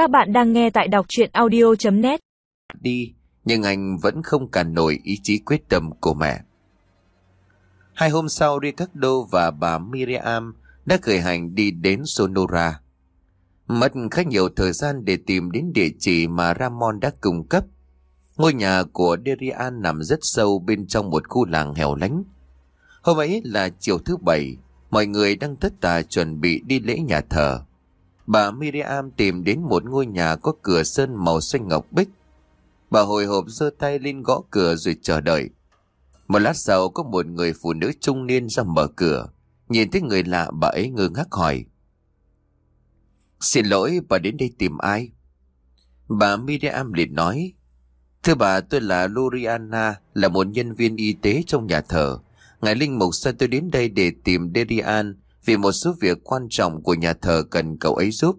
Các bạn đang nghe tại đọc chuyện audio.net Đi, nhưng anh vẫn không cản nổi ý chí quyết tâm của mẹ. Hai hôm sau, Ricardo và bà Miriam đã khởi hành đi đến Sonora. Mất khá nhiều thời gian để tìm đến địa chỉ mà Ramon đã cung cấp. Ngôi nhà của Derian nằm rất sâu bên trong một khu làng hẻo lánh. Hôm ấy là chiều thứ bảy, mọi người đang tất tà chuẩn bị đi lễ nhà thờ. Bà Miriam tìm đến một ngôi nhà có cửa sơn màu xanh ngọc bích. Bà hồi hộp giơ tay lên gõ cửa rồi chờ đợi. Một lát sau có một người phụ nữ trung niên ra mở cửa. Nhìn thấy người lạ bà ấy ngơ ngác hỏi. Xin lỗi bà đến đây tìm ai? Bà Miriam liền nói. Thưa bà tôi là Luriana, là một nhân viên y tế trong nhà thờ. Ngài Linh Mục sai tôi đến đây để tìm Derian vì một số việc quan trọng của nhà thờ cần cậu ấy giúp.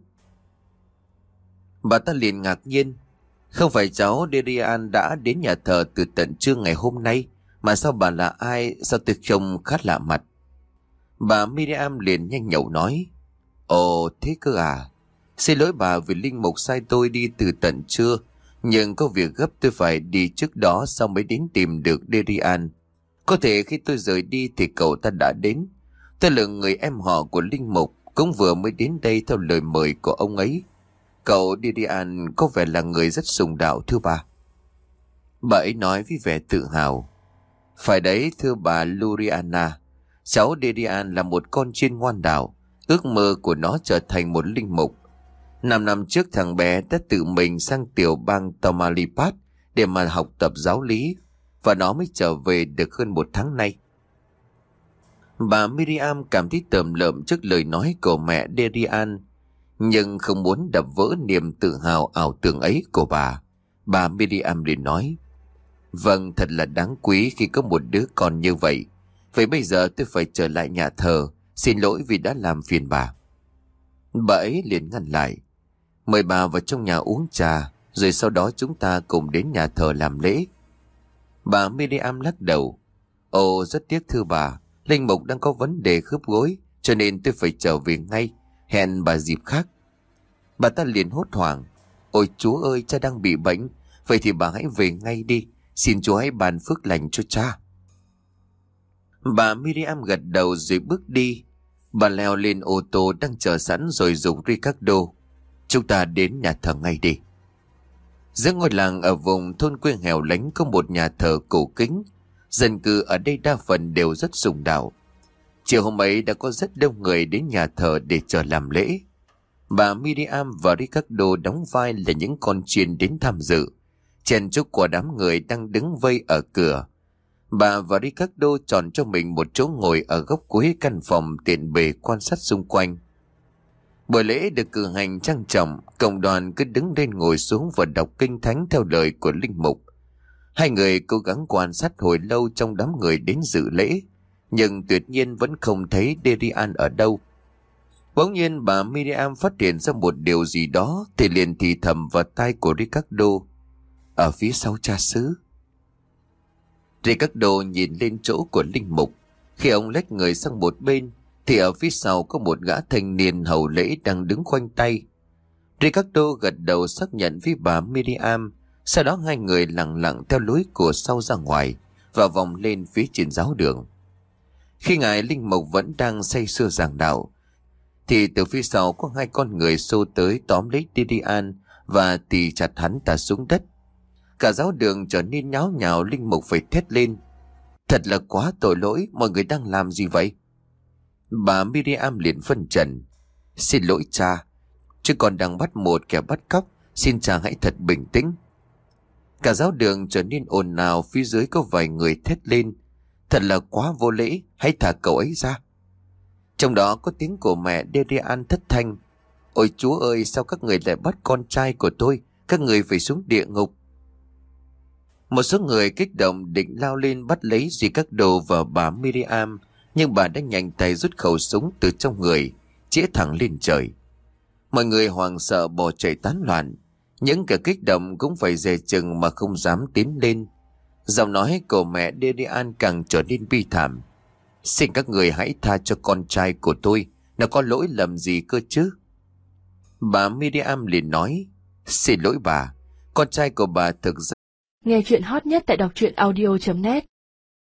Bà ta liền ngạc nhiên. Không phải cháu Derian đã đến nhà thờ từ tận trưa ngày hôm nay, mà sao bà là ai, sao tôi trông khá lạ mặt. Bà Miriam liền nhanh nhậu nói. Ồ, thế cơ à. Xin lỗi bà vì Linh Mục sai tôi đi từ tận trưa. Nhưng có việc gấp tôi phải đi trước đó sau mới đến tìm được Derian. Có thể khi tôi rời đi thì cậu ta đã đến. Tôi là người em họ của Linh Mục, cũng vừa mới đến đây theo lời mời của ông ấy. Cậu Didian có vẻ là người rất sùng đạo, thưa bà. Bà ấy nói với vẻ tự hào. Phải đấy, thưa bà Luriana. Cháu Didian là một con chiên ngoan đạo. Ước mơ của nó trở thành một linh mục. Năm năm trước thằng bé đã tự mình sang tiểu bang Tamaulipas để mà học tập giáo lý, và nó mới trở về được hơn một tháng nay. Bà Miriam cảm thấy tầm lợm trước lời nói của mẹ Derian, nhưng không muốn đập vỡ niềm tự hào ảo tưởng ấy của bà. Bà Miriam liền nói, Vâng, thật là đáng quý khi có một đứa con như vậy. Vậy bây giờ tôi phải trở lại nhà thờ, xin lỗi vì đã làm phiền bà. Bà ấy liền ngăn lại, mời bà vào trong nhà uống trà, rồi sau đó chúng ta cùng đến nhà thờ làm lễ. Bà Miriam lắc đầu, Ồ, rất tiếc thưa bà, Linh Mục đang có vấn đề khớp gối, cho nên tôi phải trở về ngay, hẹn bà dịp khác. Bà ta liền hốt hoảng. Ôi chúa ơi, cha đang bị bệnh, vậy thì bà hãy về ngay đi, xin chúa hãy bàn phước lành cho cha. Bà Miriam gật đầu rồi bước đi. Bà leo lên ô tô đang chờ sẵn rồi dùng Ricardo. Chúng ta đến nhà thờ ngay đi. Giữa ngôi làng ở vùng thôn quê hẻo lánh có một nhà thờ cổ kính, Dân cư ở đây đa phần đều rất sùng đạo. Chiều hôm ấy đã có rất đông người đến nhà thờ để chờ làm lễ. Bà Miriam và Ricardo đóng vai là những con chiên đến tham dự. Chèn chúc của đám người đang đứng vây ở cửa. Bà và Ricardo chọn cho mình một chỗ ngồi ở góc cuối căn phòng tiện bề quan sát xung quanh. Buổi lễ được cử hành trang trọng, cộng đoàn cứ đứng lên ngồi xuống và đọc kinh thánh theo lời của linh mục. Hai người cố gắng quan sát hồi lâu trong đám người đến dự lễ, nhưng tuyệt nhiên vẫn không thấy Derian ở đâu. Bỗng nhiên bà Miriam phát hiện ra một điều gì đó thì liền thì thầm vào tai của Ricardo. Ở phía sau cha xứ. Ricardo nhìn lên chỗ của Linh Mục. Khi ông lách người sang một bên thì ở phía sau có một gã thanh niên hầu lễ đang đứng khoanh tay. Ricardo gật đầu xác nhận với bà Miriam sau đó hai người lặng lặng theo lối của sau ra ngoài và vòng lên phía trên giáo đường. Khi ngài Linh Mộc vẫn đang say sưa giảng đạo, thì từ phía sau có hai con người xô tới tóm lấy Didian và tì chặt hắn ta xuống đất. Cả giáo đường trở nên nháo nhào Linh Mục phải thét lên. Thật là quá tội lỗi, mọi người đang làm gì vậy? Bà Miriam liền phân trần. Xin lỗi cha, chứ còn đang bắt một kẻ bắt cóc, xin cha hãy thật bình tĩnh. Cả giáo đường trở nên ồn ào phía dưới có vài người thét lên. Thật là quá vô lễ, hãy thả cậu ấy ra. Trong đó có tiếng của mẹ Derian thất thanh. Ôi chúa ơi sao các người lại bắt con trai của tôi, các người phải xuống địa ngục. Một số người kích động định lao lên bắt lấy duy các đồ và bà Miriam, nhưng bà đã nhanh tay rút khẩu súng từ trong người, chĩa thẳng lên trời. Mọi người hoàng sợ bỏ chạy tán loạn, những kẻ kích động cũng phải dè chừng mà không dám tiến lên. Giọng nói của mẹ Derian càng trở nên bi thảm. Xin các người hãy tha cho con trai của tôi, nó có lỗi lầm gì cơ chứ? Bà Miriam liền nói, xin lỗi bà, con trai của bà thực ra Nghe chuyện hot nhất tại đọc truyện audio.net